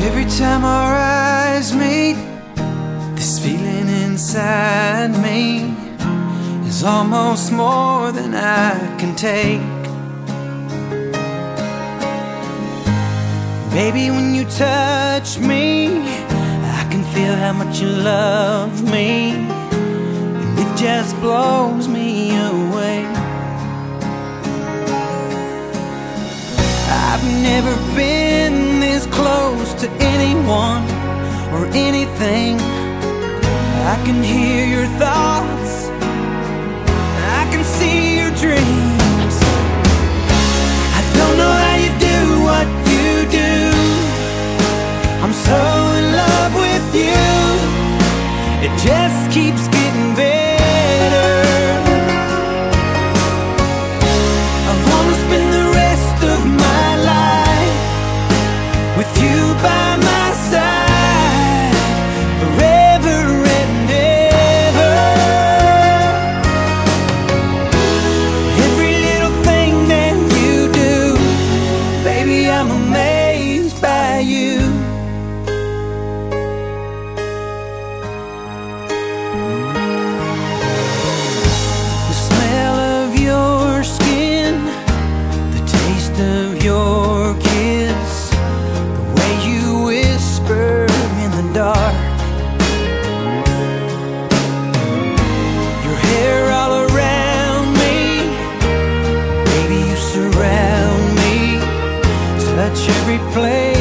Every time our eyes meet, this feeling inside me is almost more than I can take. Baby, when you touch me, I can feel how much you love me, and it just blows me away. I've never been this close to anyone or anything. I can hear your thoughts, I can see your dreams. I don't know how you do what you do. I'm so in love with you, it just keeps getting Play.